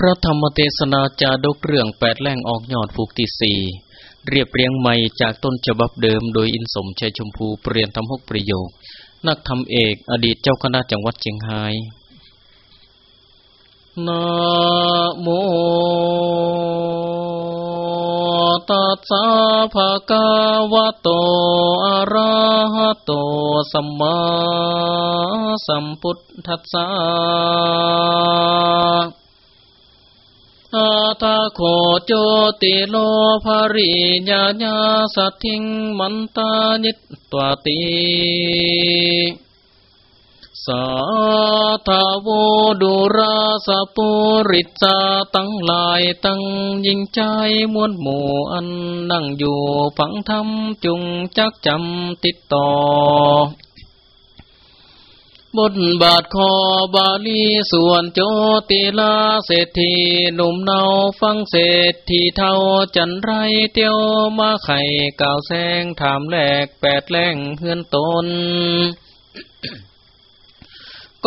พระธรรมเทศนาจาดกเรื่องแปดแหล่งออกยอดผูกที่สี่เรียบเรียงใหม่จากต้นฉบับเดิมโดยอินสมชัยชมพูเปลี่ยนทำหกประโยค นักธรรมเอกอดีตเจ้าคณะจังหวัดเชียงรายนะโมตัสสะภะคะวะโตอะระหะโตสัมมาสัมพุทธัสสะาทาโคโจติโลภาริญาญาสัตถิงมันตานิตตวติสาธาวดุราสปุริจาตั้งลายตั้งยิงใจมวลหมู่อันนั่งอยู่ฝังธรรมจุงจักจำติดต่อ บทบาทคอบาลีส่วนโจติลาเศรษฐีหนุ่มเนาฟังเศรษฐีเท่าจันไรเตียวมาไข่ก่าวแสงถามแหลกแปดแหลงเฮือนตน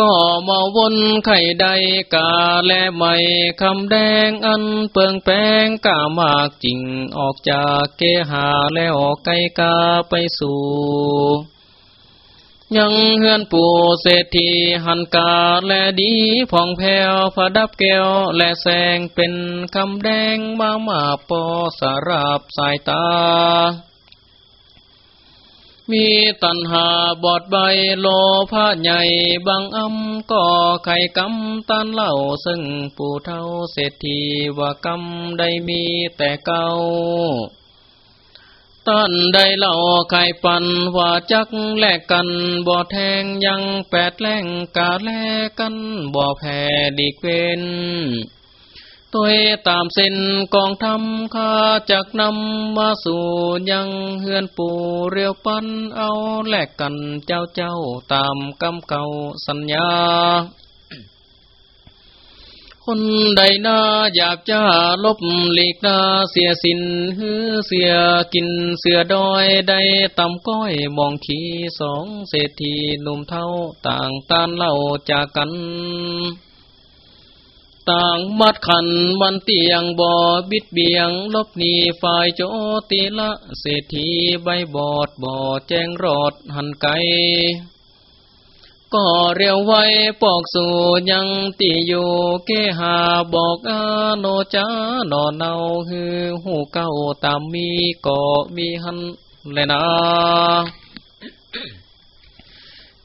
ก็มาวนไข่ใดกาและไม่คำแดงอันเปิงแป้งกามากจริงออกจากเกหาแล้วไก่กาไปสู่ ยังเฮือนปู่เศรษฐีหันกาและดีผ่องแผ้วผดับแก้วและแสงเป็นคำแดงมามาปอสาราบสายตา มีตันหาบอดใบโลผ้าใหญ่บางอำก็ไข่กำตันเล่าซึ่งปู่เท่าเศรษฐีว่ากำได้มีแต่เก่า ต้นได้เล่าไข่ปันว่าจักแลกกันบ่แทงยังแปดแรงกาแลกันบ่แพ้ดีเกวนตัวตามเส้นกองทำข้าจักนำมาสู่ยังเฮือนปูเรียวปันเอาแลกกันเจ้าเจ้าตามกำเก่าสัญญา คนใดนาอยากจะลบหลีกนาเสียสินฮือเสียกินเสือดอยได้ตำก้อยมองขีสองเศรษฐีหนุ่มเท่าต่างตานเล่าจากกัน ต่างมัดขันมันเตียงบ่อบิดเบียงลบหนีฝ่ายโจติละเศรษฐีใบบอดบ่อแจ้งรอดหันไก ก็เรียวไว้ปอกสู่ยังตีอยู่เกหาบอกอาโนจาหนอเนาฮือหูเก้าตามมีก็มีหันเลยนะ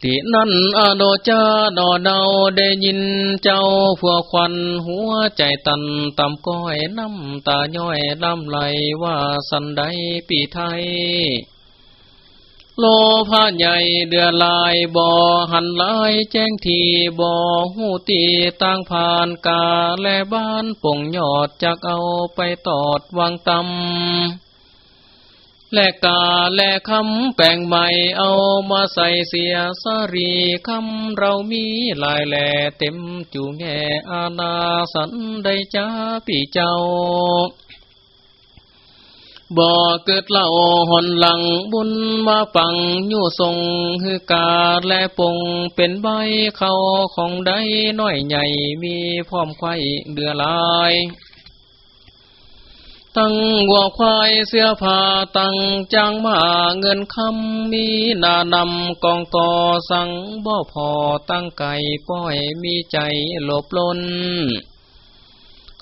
ทีนั่นอโนจานอเนาได้ยินเจ้าผัวควันหัวใจตันตำก้อยน้ำตาย้อยลำไหลว่าสันใดปีไทย โลภะใหญ่เดือลายบ่อหันลายแจ้งทีบ่อหูตีต่างผ่านกาและบ้านป่งยอดจากเอาไปตอดวางตำและกาและคำแปลงใหม่เอามาใส่เสียสรีคำเรามีลายแหล่เต็มจูงแง่อาณาสันได้จ้าปีเจ้า บ่เกิดเล่าหอนหลังบุญมาปังยู่ทรงฮือกาและปงเป็นใบเขาของใดน้อยใหญ่มีพร้อมไข่เดือลายตั้งวัวควายเสื้อผ้าตั้งจางมาเงินคำมีนานำกองต่อสั่งบ่พอตั้งไก่ป้อยมีใจหลบล้น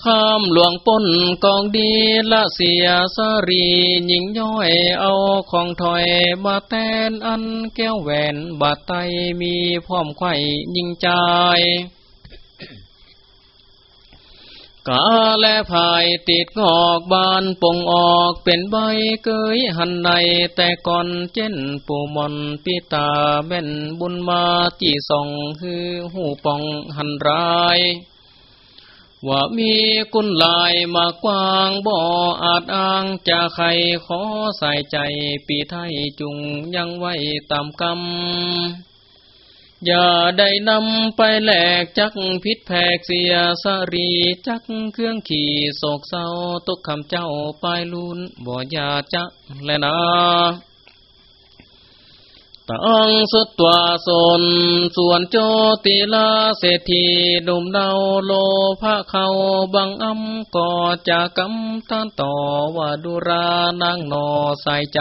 ข้ามหลวงป้นกองดีละเสียสรีหญิงย้อยเอาของถอยมาแตนอันแก้วแหวนบาดไตมีพร้อมไข่ยิงใจกาและภายติดงอกบานปงออกเป็นใบเกยหันในแต่ก่อนเจนปูมอนปิตาแม่นบุญมาจีส่องฮือหูปองหันร้าย ว่ามีกุนลายมากว้างบ่ออาจอ้างจะใครขอใส่ใจปีไทยจุงยังไว้ตามกรรม อย่าได้นำไปแหลกจักพิษแผกเสียสรีจักเครื่องขี่โศกเศร้าตกคำเจ้าไปลุนบ่อย่าจักแลนะ ตังสุดตัวสนส่วนโจติลาเศรษฐีดุมเดาโลภะเขาบังอำก่อจากกำท่านต่อว่าดุรานางนอใส่ใจ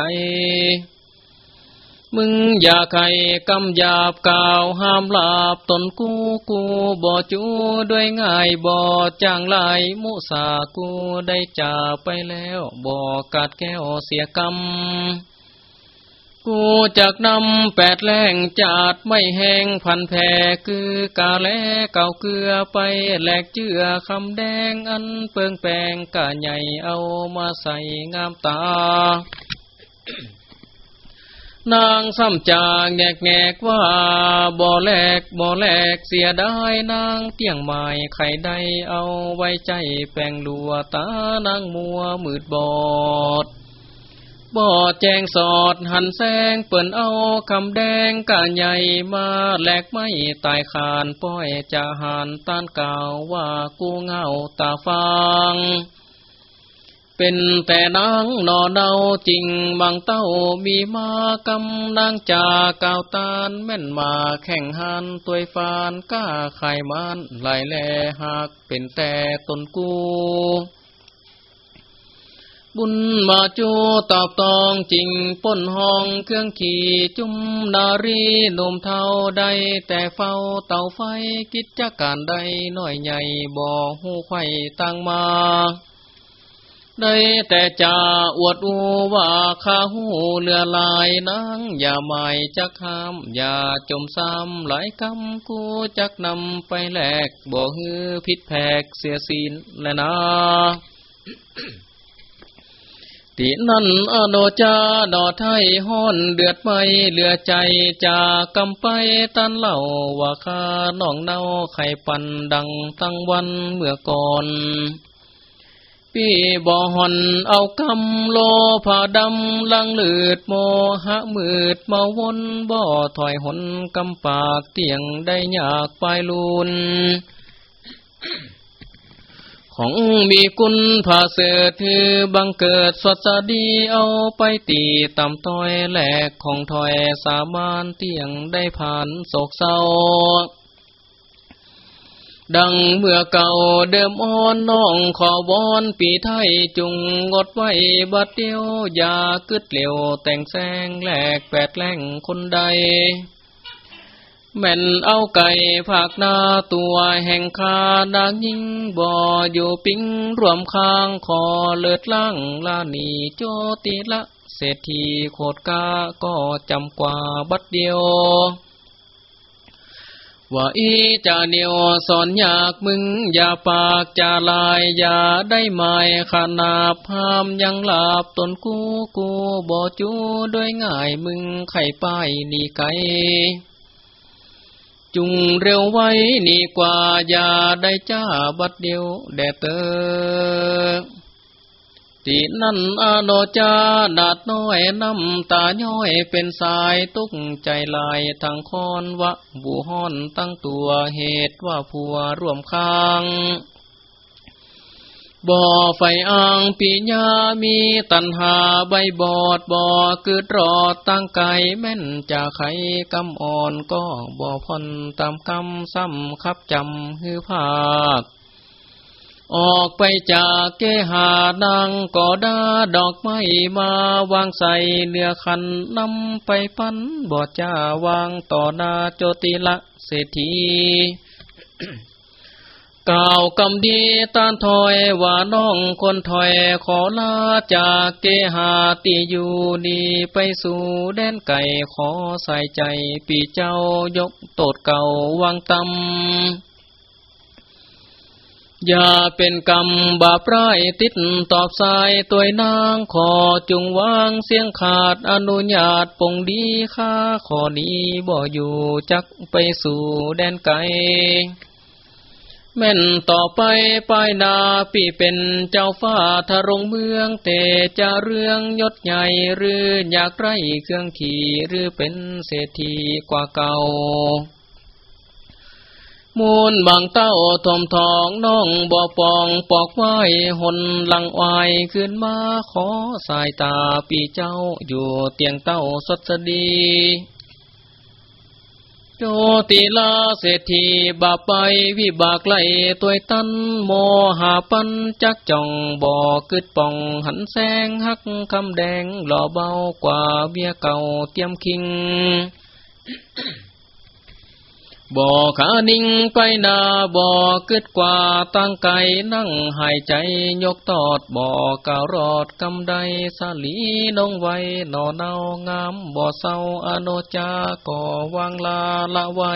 มึงอย่าใครกำหยาบกล่าวห้ามลาบตนกูกูบ่จูด้วยง่ายบ่จางไหลมุสากูได้จ่าไปแล้วบ่กัดแก้วเสียกรรม กูจากนำแปดแรงจัดไม่แห้งพันแผ่คือกาแลเก่าเกลือไปแหลกเจือคำแดงอันเปิงแปงกะใหญ่เอามาใส่งามตานางซ้ำจางแงกแงกว่าบ่อแลกบ่อแลกเสียได้นางเตียงไม้ไข่ได้เอาไว้ใจแปงลัวตานางมัวมืดบอด บ่แจงสอดหันแสงเปิ่นเอาคำแดงกะใหญ่มาแหลกไม่ตายขานป้อยจะหันต้านก่าวว่ากูเงาตาฟังเป็นแต่นางนอเนาจริงบางเต้ามีมากำนางจากาวตานแม่นมาแข่งหันตัวฟานก้าไขมันไหลแลหักเป็นแต่ตนกู บุญมาจูตอบตองจริงป้นห้องเครื่องขี่จุมนารีหนุ่มเทาใดแต่เฝ้าเต่าไฟกิจการใดหน้อยใหญ่บ่อหูไข่ตั้งมาได้แต่จะอวดอูว่าข้าหูเลือลายนังอย่าไม่จักห้ามอย่าจมซ้ำหลายคำกูจักนำไปแลกบ่ฮือพิษแพกเสียศีลและนา ตินั่นอโนจาดอไทยห้อนเดือดไม่เหลือใจจากกำไปตันเล่าว่าข้าน้องเนาไข่ปันดังตั้งวันเมื่อก่อนพี่บ่อหอนเอากำโลผ่าดำลังเลืดโมหะมืดมาวนบ่อถอยหนกำปากเตียงได้ยากปลายลุน ของมีกุลผาเสดถือบังเกิดสวดสดีเอาไปตีต่ำต้อยแหลกของถอยสามานเตียงได้ผ่านโศกเศร้า ดังเมื่อเก่าเดิมอ่อนน้องขอวอนปีไทยจุงงดไว้บัดเดียว อย่ากึดเหลวแต่งแสงแหลกแปดแหล่งคนใด แม่นเอาไก่ผักนาตัวแห่งคานางยิงบ่ออยู่ปิงรวมค้างคอเลิดล่างลานีโจติละ เศรษฐีโคดกาก็จำกว่าบัดเดียวว่าอีจะเนียวสอนอยากมึง อย่าปากจะลาย อย่าได้หมายขนาบพามยังหลับตนกูกูบ่จูด้วยง่ายมึงไข่ป้ายนี่ไก่ จุงเร็วไว้นี่กว่าอย่าได้จ้าบัดเดียวแดดเตอตีนั่นอโนจาดาดน้อยน้ำตาย้อยเป็นสายตุกใจลายทางคอนวะบูฮอนตั้งตัวเหตุว่าผัวร่วมค้าง บ่อไฟอ่างปีญามีตันหาใบบอดบ่อเกิดรอดตั้งไก่แม่นจะไขกำอ่อนก็บ่อพอนตามคำซ้ำคับจำฮือภาค ออกไปจากเกหานางก็ดาดอกไม้มาวางใส่เนื้อคันนำไปปั้นบ่อจ้าวางต่อนาโจติละเศรษฐี กล่าวกำดีตานถอยว่าน้องคนถอยขอลาจากเกหาตีอยู่ดีไปสู่แดนไก่ขอใส่ใจปีเจ้ายกโตดเก่าวังตำอย่าเป็นกรรมบาปร้ายติดตอบสายตัวนางขอจุงวางเสียงขาดอนุญาตปงดีข้าขอนี้บ่อยู่จักไปสู่แดนไก่ แม่นต่อไปปลายนาปีเป็นเจ้าฟ้าทารงเมืองเตจะเรื่องยศใหญ่หรืออยากไรเครื่องขี่หรือเป็นเศรษฐีกว่าเก่า มูลบางเต้าทมทองน้องบ่อปองปอกไว้หนลังวายขึ้นมาขอสายตาปีเจ้าอยู่เตียงเต้าสดสดี โจติลาเศรษฐีบาไปวิบากไล่ตัวตันโมหาปันจักจ่องบ่อกึดป่องหันแสงหักคำแดงหล่อเบากว่าเบียเก่าเตรียมคิง บ่อขานิ่งไปนาบ่อกึดกว่าตั้งไก่นั่งหายใจยกตอดบ่อกะรอดกำไดสาลีนงไว้หนอเนางามบ่อเศร้าอโนจาก่อวางลาละไว้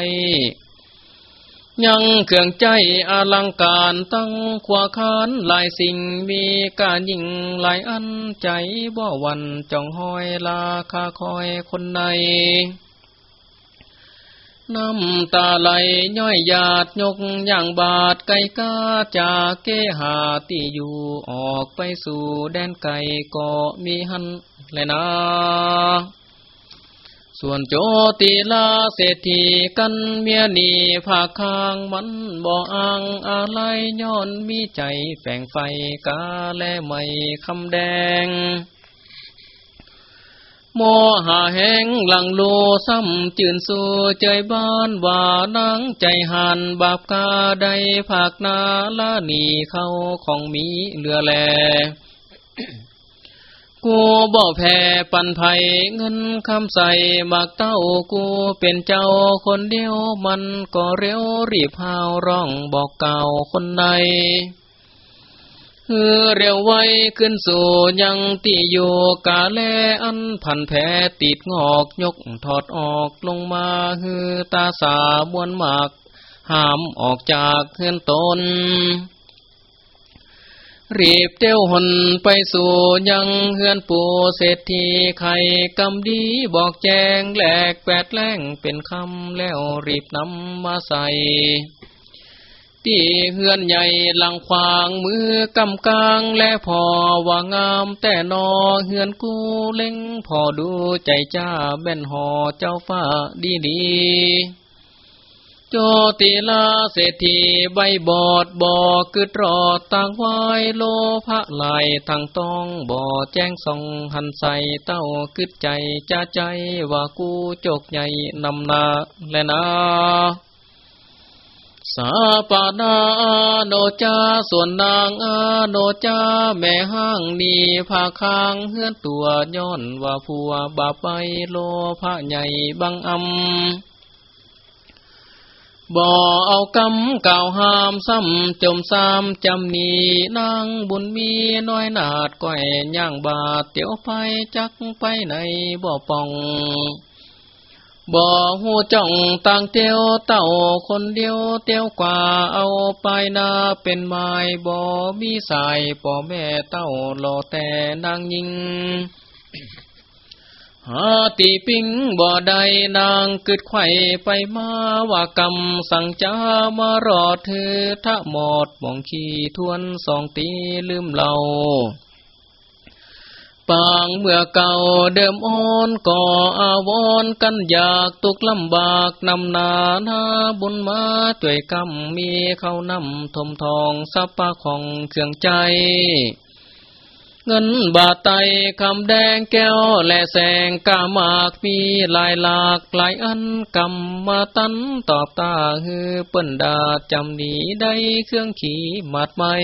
ยังเครื่องใจอลังการตั้งขวาคานหลายสิ่งมีการยิ่งหลายอันใจบ่วันจ้องห้อยลาคาคอยคนใน น้ำตาไหลย้อยหยาดยกย่างบาดไก่กาจากเกหาที่อยู่ออกไปสู่แดนไก่ก็มีหันเลยนะส่วนโจติลาเศรษฐีกันเมียนีภาคางมันบ่ออังอะไรย้อนมีใจแฝงไฟกาและไม่คำแดง โมหาแหงหลังโลซ้ำจืนสู่ใจบ้านว่านังใจหันบาปกาใดภาคนาลานีเข้าของมีเหลือแลกูบ่แพ้ปันไผเงินคำใส่บากเต้ากูเป็นเจ้าคนเดียวมันก็เร็วรีบพาวร้องบอกเก่าคนใน ฮือเร็วไวขึ้นสู่ยังตีโยกาแลอันพันแผลติดงอกยกถอดออกลงมาฮือตาสาบวนหมาก ห้ามออกจากเฮือนตน รีบเต้วหนไปสู่ยังเฮือนปูเศรษฐีไข่กำดีบอกแจงแหลกแปดแล้งเป็นคำแล้วรีบนำมาใส่ ที่เฮือนใหญ่หลังควางมือกำกลางและพอว่างามแต่นอเฮือนกูเล็งพอดูใจจ้าแบ่นหอเจ้าฟ้าดีดีโจติลาเศรษฐีใบบอดบอกึดรอดต่างไว้โลภะลายทางต้องบ่อแจ้งส่องหันใส่เต้ากึดใจจ้าใจว่ากูจกใหญ่นำนาและนา สาปานาโนจาส่วนนางอาโนจาแม่ห้างนีผาคางเฮือนตัวย้อนว่าผัวบาไปโลพระใหญ่บังอำบ่เอากำเก่าหามซ้ำจมซ้ำจำนีนางบุญมีน้อยนาดก้อยย่างบาดเตียวไปจักไปในบ่อปอง บ่หูจ้องต่างเตียวเต่าคนเดียวเตียวกว่าเอาไปนาเป็นไม้บ่มีสายป่อแม่เต่ารอแต่นางยิงหาตีปิงบ่ใดนางกึดไข่ไปมาว่ากำสั่งจ้ามารอเธอถ้าหมดมองขี้ทวนสองตีลืมเรา ปางเมื่อเก่าเดิมอ่อนก่ออาวรกันอยากตกลำบากนำนาหาบุญมาจ่วยกำมีเขานำทมทองสับปะของเครื่องใจ เงินบาทไตคำแดงแก้วและแสงกามากมีลายหลากหลายอันกำมาตันตอบตาฮือเปิ้นดาจำหนีได้เครื่องขี่มัดไม่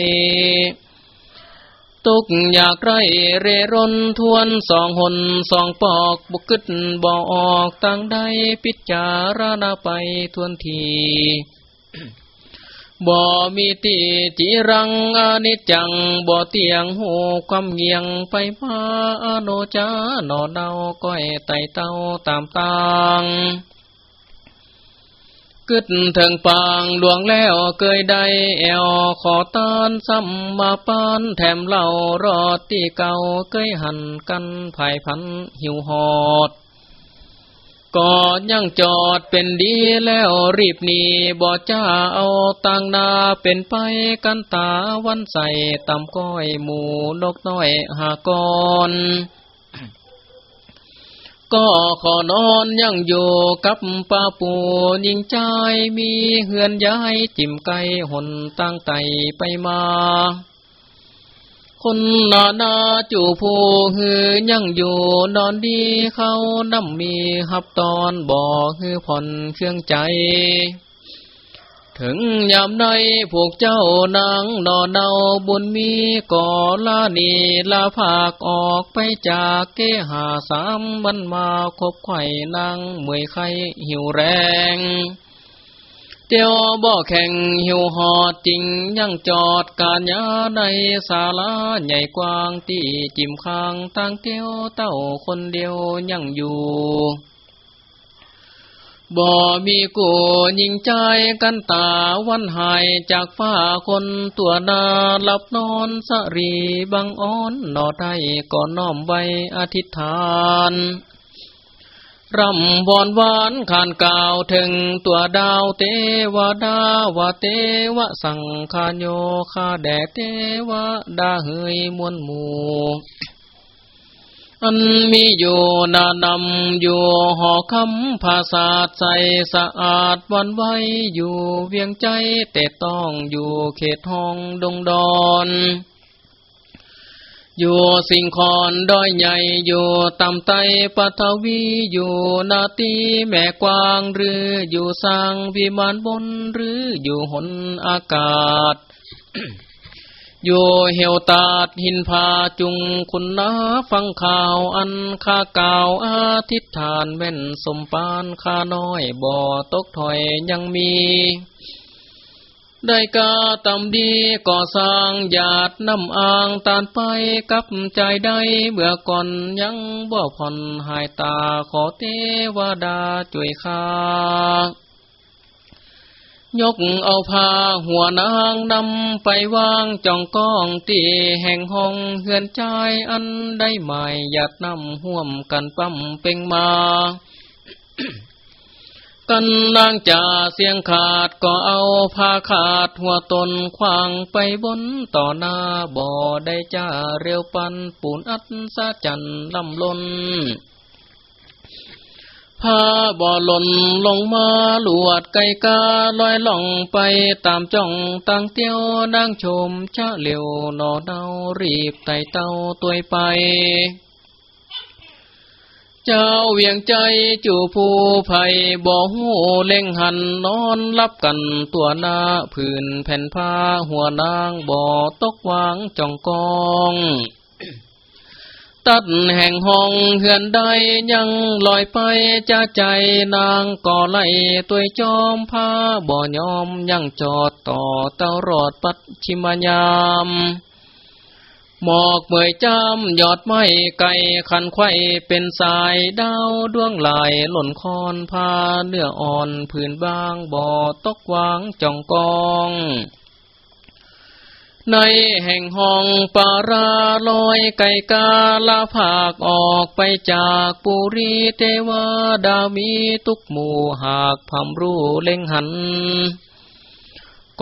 ตุกอยากไรเรร่นทวนสองหนสองปอกบุกึดบ่อออกตั้งได้พิจารณาไปทวนทีบ่มีตีจีรังอนิจจังบ่เตียงหูความเงียงไปมาอโนจานอเดาก้อยไตเต้าตามตาง กึดถึงปางหลวงแล้วเกยได้แอวขอตานซ้ำมาปานแถมเหล่ารอดที่เก่าเกยหันกันภายพันหิวหอดก็ยังจอดเป็นดีแล้วรีบหนีบ่จ้าเอาตังนาเป็นไปกันตาวันใส่ตำก้อยหมูนกน้อยหากร ก็ขอนอนยังอยู่กับป้าปูยิงใจมีเฮือนย้ายจิมไก่หนตั้งไตไปมา คนนานาจูผู้ฮือยังอยู่นอนดีเขาน้ำมีหับตอนบ่อฮือผ่อนเครื่องใจ ถึงยามใดพวกเจ้านางนอนเนาบุญมีก่อลานีลาภาคออกไปจากเกหาสามมันมาคบไข่นางเมื่อยไข้หิวแรงเตียวบ่อแข่งหิวหอดจริงยังจอดการยาในศาลาใหญ่กว้างตีจิมคางตั้งเตียวเต้าคนเดียวยังอยู่ บ่มีกูยิงใจกันตาวันหายจากฟ้าคนตัวนาหลับนอนสรีบังอ้อนนอได้ก่อนน้อมไว้อธิษฐานรำบอนหวานขานกล่าวถึงตัวดาวเทวดาวะเทวะสังคาโยคาแดเทวดาเฮยมวลหมู่ อันมีอยู่นานำอยู่หอคำภาษาใจสะอาดวันไว้อยู่เวียงใจแต่ต้องอยู่เขตห้องดงดอนอยู่สิ่งคอนดอยใหญ่อยู่ต่ำไตปฐวีอยู่นาตีแม่กวางหรืออยู่สร้างวิมานบนหรืออยู่หนอากาศ อยู่เหวตาดหินผาจุงคุณนาฟังข่าวอันข้าเก่าอาทิตฐานแม่นสมปานข้าน้อยบ่อตกถอยยังมี ได้กาตำดีก่อสร้างหยาดน้ำอ่างตานไปกับใจได้เบื่อก่อนยังบ่ผ่อนหายตาขอเทวดาช่วยข้า ยกเอาผ้าหัวนางนำไปวางจ่องก้องตีแห่งห้องเฮือนใจอันได้หมายหยาดนำห่วมกันปั๊มเป่งมา กันนางจ่าเสียงขาดก็เอาผ้าขาดหัวตนควางไปบนต่อหน้าบ่อได้จ้าเร็วปันปูนอัดสะจันลำลน ผ้าบ่อหล่นลงมาหลวดไก่กาลอยล่องไปตามจ้องตั้งเตียวนางชมชะเหลียวนอเนารีบไต่เต้าตัวไป เจ้าเวียงใจจูผู้ภัยบ่หูเล่งหันนอนรับกันตัวหน้าผืนแผ่นผ้าหัวนางบ่อตกวางจ่องกอง ตัดแห่งห้องเหือนใดยังลอยไปจะใจนางก่อไล่ตัวจอมผ้าบ่อยอมยังจอดต่อเตารอดปัดชิมายามหมอกเมยจำยอดไม้ไก่ขันไข่เป็นสายดาวดวงลายหล่นคอนพาเนื้ออ่อนผืนบางบ่อตกวางจ่องกอง ในแห่งห้องปาราลอยไก่กาลาภาคออกไปจากปุรีเทวดามีทุกหมู่หากพำรู้เล็งหัน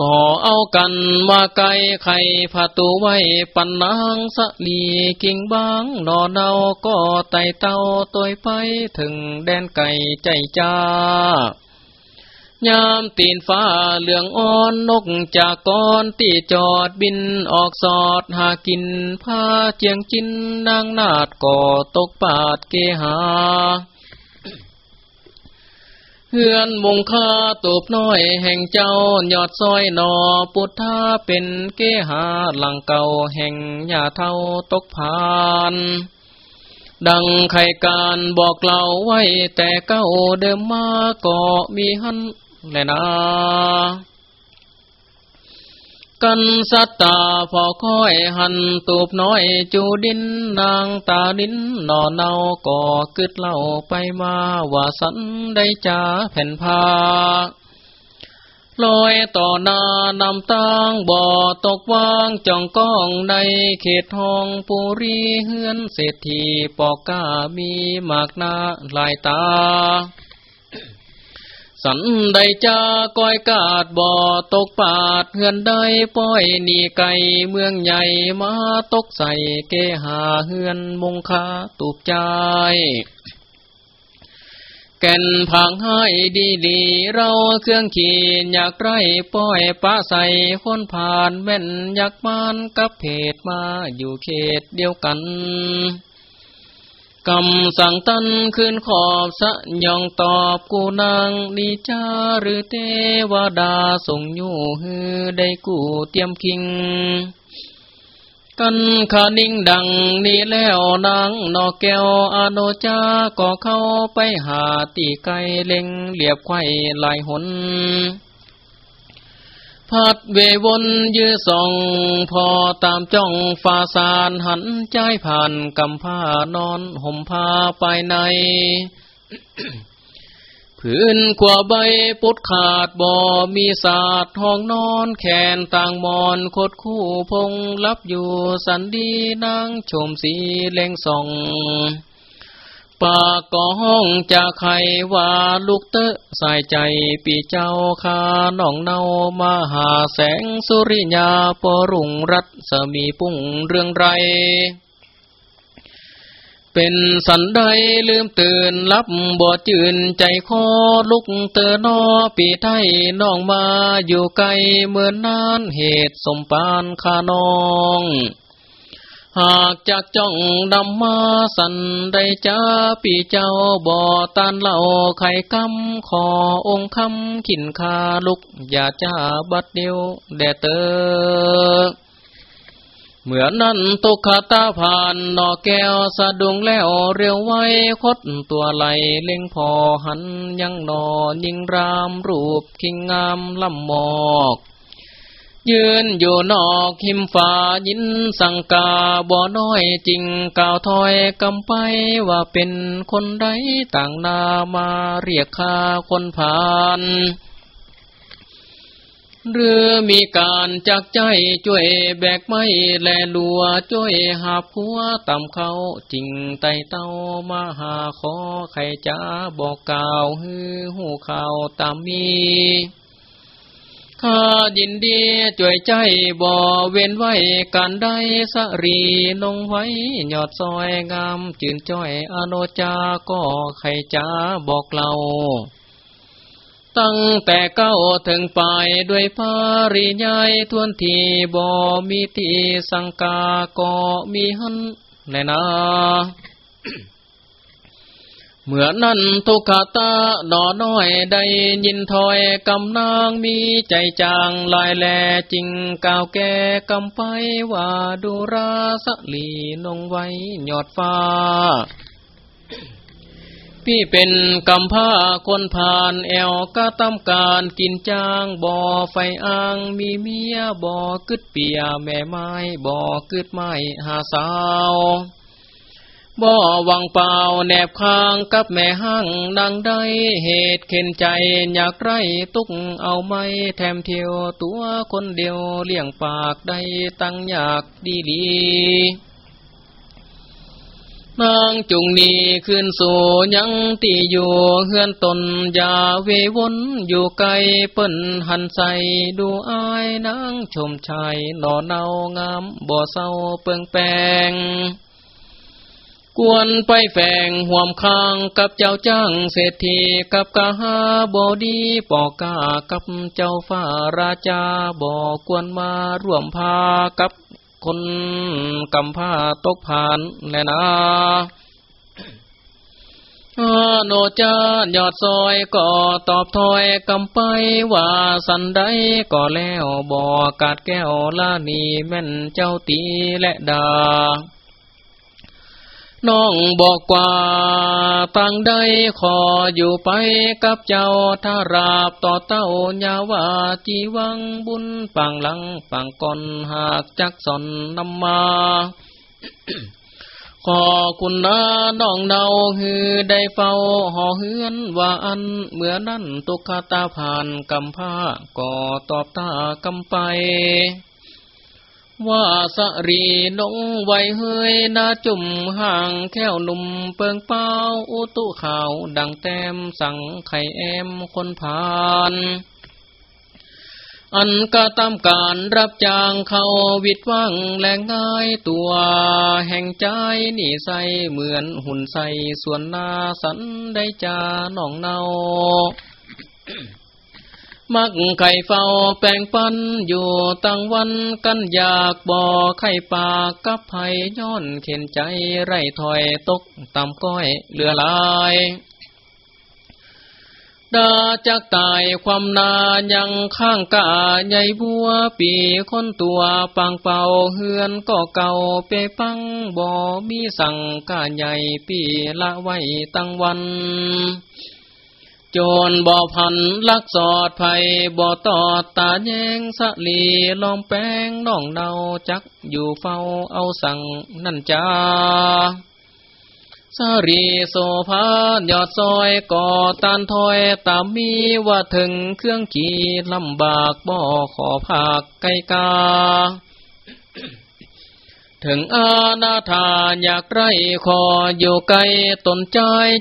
ก่อเอากันมาไกลไข่ผาตูไว้ปันนางสลีกิ่งบางนอเนาก็ไตเต้าตัวไปถึงแดนไก่ใจจ้า ยามตีนฟ้าเหลืองอ่อนนกจากก้อนตีจอดบินออกสอดหากินผ้าเจียงจินนางนาดก่อตกปาดเกหาเฮือนมงคาตูบน้อยแห่งเจ้ายอดซอยนอปุถทาเป็นเกหาหลังเก่าแห่งยาเท่าตกผานดังไขการบอกเล่าไว้แต่เก้าเดิมมาก็มีหัน แลนากันสัตตาพอค่อยหันตูบน้อยจูดินนางตาดินนอนเนาก่อกึดเล่าไปมาว่าสันได้จ่าแผ่นผ้าลอยต่อหน้านำตางบ่อตกวางจ่องก้องในเขตทองปุรีเฮือนเศรษฐีปอกก้ามีมากนาลายตา สันใดจาก้อยกาดบ่อตกปาดเฮือนได้ป้อยนีไก่เมืองใหญ่มาตกใส่เกหาเฮือนมุงคาตูบใจแก่นผังให้ดีดีเราเครื่องขีนอยากไรป้อยป้าใส่คนผ่านแม่นอยากมานกับเพศมาอยู่เขตเดียวกัน กำสั่งตันขึ้นขอบสะยองตอบกูนางนิจาหรือเทวดาส่งอยู่ฮือได้กูเตรียมคิง กันขานิ่งดังนี้แล้วนางนอแก้วอโนจาก็เข้าไปหาตีไกเล็งเหลียบไข่ลายหน พัดเววนยื้อส่องพอตามจ้องฟาสานหันใจผ่านกำผ้านอนห่มผ้าไปใน พื้นขวาใบปุดขาดบ่มีศาสตร์ห้องนอนแขนต่างมอนคดคู่พงรับอยู่สันดีนางชมสีเล่งส่อง ปากก้องจะใครว่าลูกเตะใส่ใจปีเจ้าคาน้องเนามาหาแสงสุริยาปรุงรัตสมีปุ่งเรื่องไร เป็นสันใดลืมตื่นลับบ่จืนใจคอลุกเตอนอปีไทยน้องมาอยู่ไกลเมื่อนนานเหตุสมปานคาน้อง หากจากจ้องดำมาสันได้จ้าปีเจ้าบ่อตานเล่าไข่กำขอองค์คำขินคาลุก อย่าจ้าบัดเดียวแดเตอเหมือนนั้นตุกาตาผ่านนอแก้วสะดุงแล้วเรียวไว้คดตัวไหลเล็งพอหันยังนอยิงรามรูปคิงงามลำหมอก ยืนอยู่นอกหิมฟ้ายินสังกาบ่อน้อยจริงกล่าวถอยกำไปว่าเป็นคนใดต่างนามาเรียกข้าคนผ่านหรือมีการจักใจช่วยแบกไม้แลลัวช่วยหาผัวต่ำเขาจริงไตเต้ามาหาขอใครจะบอกกล่าวฮือหูข่าวตามมี ข้ายินดีจ่วยใจบ่เว้นไว้การได้สรีนงไว้ยอดซอยงามจืนจ้อยอโนจาก็ใครจ้าบอกเราตั้งแต่เก้าถึงปลายด้วยภาริยายทวนทีบ่มีทีสังกาก็มีหันแน่นา เมื่อนั้นทุกขตาหนอน้อยได้ยินถอยกำนางมีใจจางลายแลจริงกาวแก่กำไปว่าดูราสลีนงไว้หยอดฟ้า พี่เป็นกำผ้าคนผ่านแอวก็ตำการกินจางบ่อไฟอ่างมีเมียบ่อกึดเปียแม่ไม้บ่อกึดไม้หาสาว บ่วังเปล่าแนบค้างกับแม่ห้างนางได้เหตุเข็นใจอยากไรตุกเอาไม้แถมเที่ยวตัวคนเดียวเลี้ยงปากได้ตั้งอยากดีดีนางจุงนี้ขึ้นสู่ยังตีอยู่เฮือนตนยาเววนอยู่ไกลเปิ้นหันใสดูอายนางชมชายหน่อเนางามบ่เศร้าเปิงแปง กวนไปแฝงห่วมคางกับเจ้าจ้างเศรษฐีกับกาหาบอดีปอกากับเจ้าฟ้าราชาบอกวนมาร่วมพากับคนกำผ้าตกผ่านแลนะโนจายอดซอยก็ตอบถอยกำไปว่าสันไดก็แล้วบอกาดแก้วลานีแม่นเจ้าตีและดา น้องบอกว่าตั้งใดขออยู่ไปกับเจ้าถ้าราบต่อเต้าญาวาจีวังบุญปังหลังปังก่อนหากจักสอนนำมาขอคุณนาน้องเนาฮือได้เฝ้าห่อเฮือนว่าอันเมื่อนั้นตุกตาผ่านกำผ้าก็ตอบตากำไป ว่าสรีนงไวเฮยนาจุ่มห่างแค้วหนุ่มเปิงเป้าอุตุข่าวดังแต้มสั่งไข่แอมคนผ่านอันก็ตามการรับจ้างเขาวิดว่างแหลงง่ายตัวแห่งใจนี่ใสเหมือนหุ่นใสส่วนนาสันได้จาน้องเนา มักไข่เฝ้าแปลงปันอยู่ตั้งวันกันอยากบ่อไข่ปากกับไผ่ย้อนเข็นใจไรถอยตกตำก้อยเหลือลายดาจักตายความนายังข้างกาใหญ่บัวปีคนตัวปังเป่าเฮือนก็เก่าเปปังบ่มีสั่งกาใหญ่ปีละไว้ตั้งวัน โจรบ่อพันลักสอดไผ่บ่อตอดตาแยงสะลีลอมแป้งน้องเนาจักอยู่เฝ้าเอาสั่งนั่นจ้าสรีโซภายอดซอยก่อตานถอยตามมีว่าถึงเครื่องขี่ลำบากบ่อขอภาคไกกา ถึงอาณาธาอยากไรคออยู่ไกลตนใจ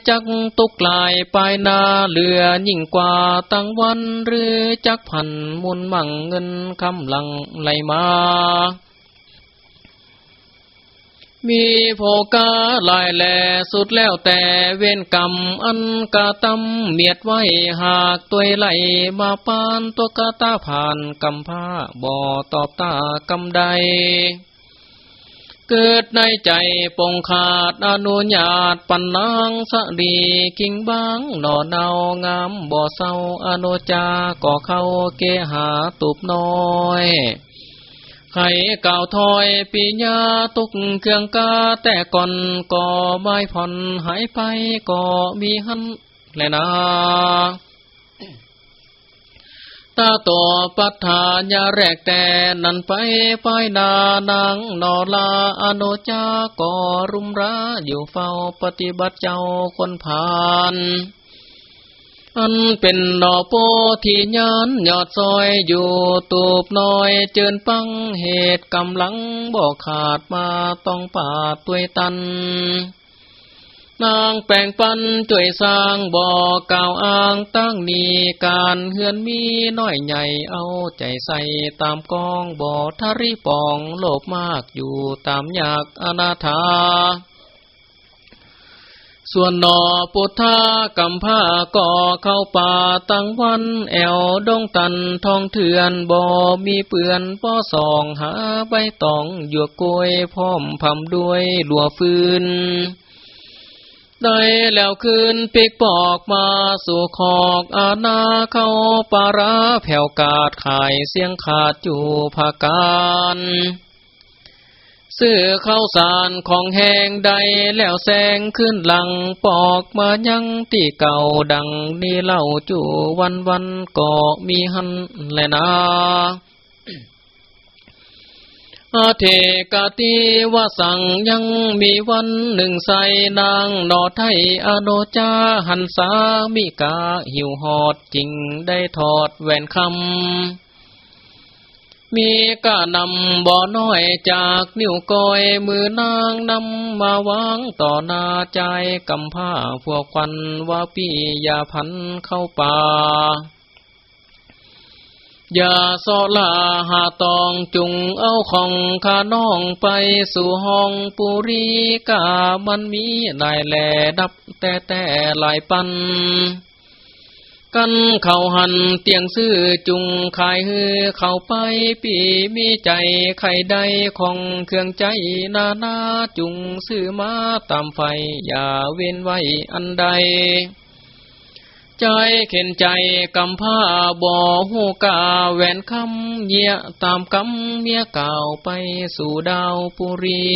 จักตุกลายปลายนาเหลือยิ่งกว่าตั้งวันหรือจักพันมุนมั่งเงินคำลังไหลมา มีโภกาลายแหลสุดแล้วแต่เว้นกรรมอันกาตำเมียดไว้หากตัวไหลมาปานตัวกาตาผ่านกำผ้าบ่อตอบตากำใด เกิดในใจปงขาดอนุญาตปันนางสะดีกิ่งบางหน่อเนางามบ่อเศร้าอนุจาก่อเข้าเกหาตุบน้อยไข่เก่าถอยปีญาตุกเครื่องกาแต่ก่อนก่อใบผ่อนหายไปก่อมีหันแลนา ตาตัวปัฏฐานยาแรกแต่นันไปไปนานางนอลาอโนจากอรุมราอยู่เฝ้าปฏิบัติเจ้าคนผ่านอันเป็นดอกโพที่ยานยอดซอยอยู่ตูบน้อยเจินปังเหตุกำลังบอขาดมาต้องป่าตัวตัน นางแปลงปันจ่วยสร้างบ่อกล่าวอ้างตั้งนีการเฮือนมีน้อยใหญ่เอาใจใส่ตามกองบ่อทาริปองโลภมากอยู่ตามอยากอนาถาส่วนนอปุถากัมพาก่อเข้าป่าตั้งวันแอวดงตันทองเถื่อนบ่มีเปื่อนป้อสองหาใบตองหยวกกล้วยพร้อมพำด้วยลัวฟืน ได้แล้วคืนปิกปอกมาสู่ขอกอาณาเข้าปาราแผ่วกาดขายเสียงขาดอยู่ภาการซื้อข้าวสารของแหงใดแล้วแสงขึ้นหลังปอกมายังที่เก่าดังนี่เล่าจู่วันวันก็มีหันแลนา อาเทกาติวสังยังมีวันหนึ่งใสนางนอไทยอโนจาหันสามิกาหิวหอดจริงได้ถอดแหวนคำ มีกานำบ่อน้อยจากนิ้วก้อยมือนางนำมาวางต่อนาใจกำผ้าพวกควันว่าปียาพันเข้าป่า อย่าสอลาหาตองจุงเอาของข้าน้องไปสู่ห้องปุรีกามันมีนายแหลดับแต่แต่หลายปัน กันเขาหันเตียงซื้อจุงขายฮือเข้าไปปีมีใจไข่ใดของเครื่องใจนานาจุงซื้อมาตามไฟอย่าเว้นไว้อันใด ใจเข็นใจกำผ้าบ่อหูกาแหวนคำเยียตามกำเมียเก่าไปสู่ดาวปุรี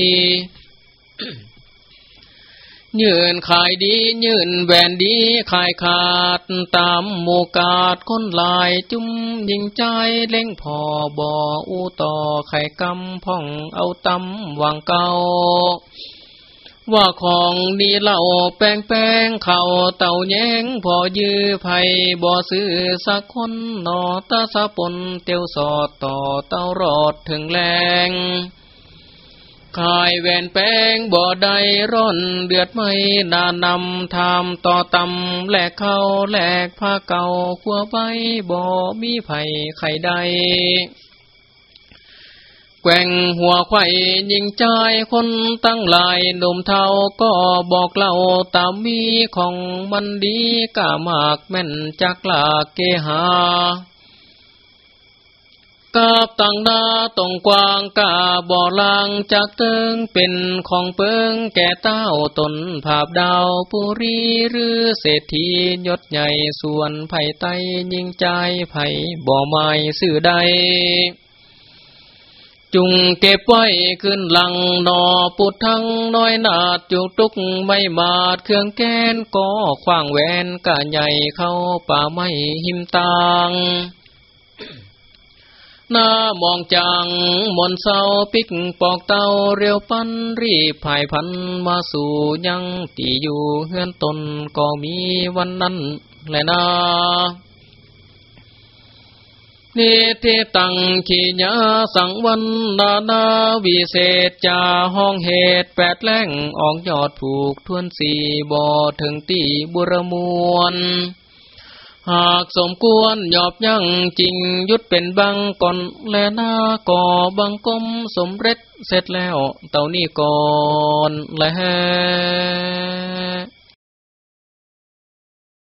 ยืนขายดียืนแหวนดีขายขาดตามหมูกาดคนลายจุ้มยิงใจเล่งพอบ่ออูต่อไข่กำพ่องเอาตำวางเก่า ว่าของดีเล่าแป้งแป้งเข่าเต่าแยงพอยื้อไผ่บ่อซื้อสักคนนอตาสะปนเตียวสอดต่อเต่ารอดถึงแรงขายแวนแป้งบ่อใดร่อนเดือดไม่นานำทำต่อตำแหลกเข้าแหลกผ้าเก่าขัวใบบ่มีไผ่ไข่ใด แกว่งหัวไข่ยิงใจคนตั้งหลายหนุ่มเทาก็บอกเล่าตามมีของมันดีกะมากแม่นจากลาเกหากาบตังนาตรงกวางกาบ่อลางจากเติงเป็นของเปิงแก่เต้าตนภาพดาวปุรีหรือเศรษฐียศใหญ่ส่วนไผ่ไตยิงใจไผ่บ่อไม้สื่อใด จุงเก็บไว้ขึ้นหลังนอปุดทั้งน้อยนาดจุกตุกไม่มาดเครื่องแกนก็ขว้างแวนกะใหญ่เข้าป่าไม้หิมตางหน้ามองจังมนเศร้าปิกปอกเต้าเรียวปันรีบภายพันมาสู่ยังที่อยู่เฮือนตนก็มีวันนั้นแหละนา นิเทตังขีญาสังวันนานาวิเศษจาห้องเหตุแปดแหล่งออกยอดผูกทวนสี่บ่อถึงตีบุรมวนหากสมควรยอบยั่งจริงยุดเป็นบังก่อนและนาก่อบังกมสมเร็จเสร็จแล้วเต่านี่ก่อนและ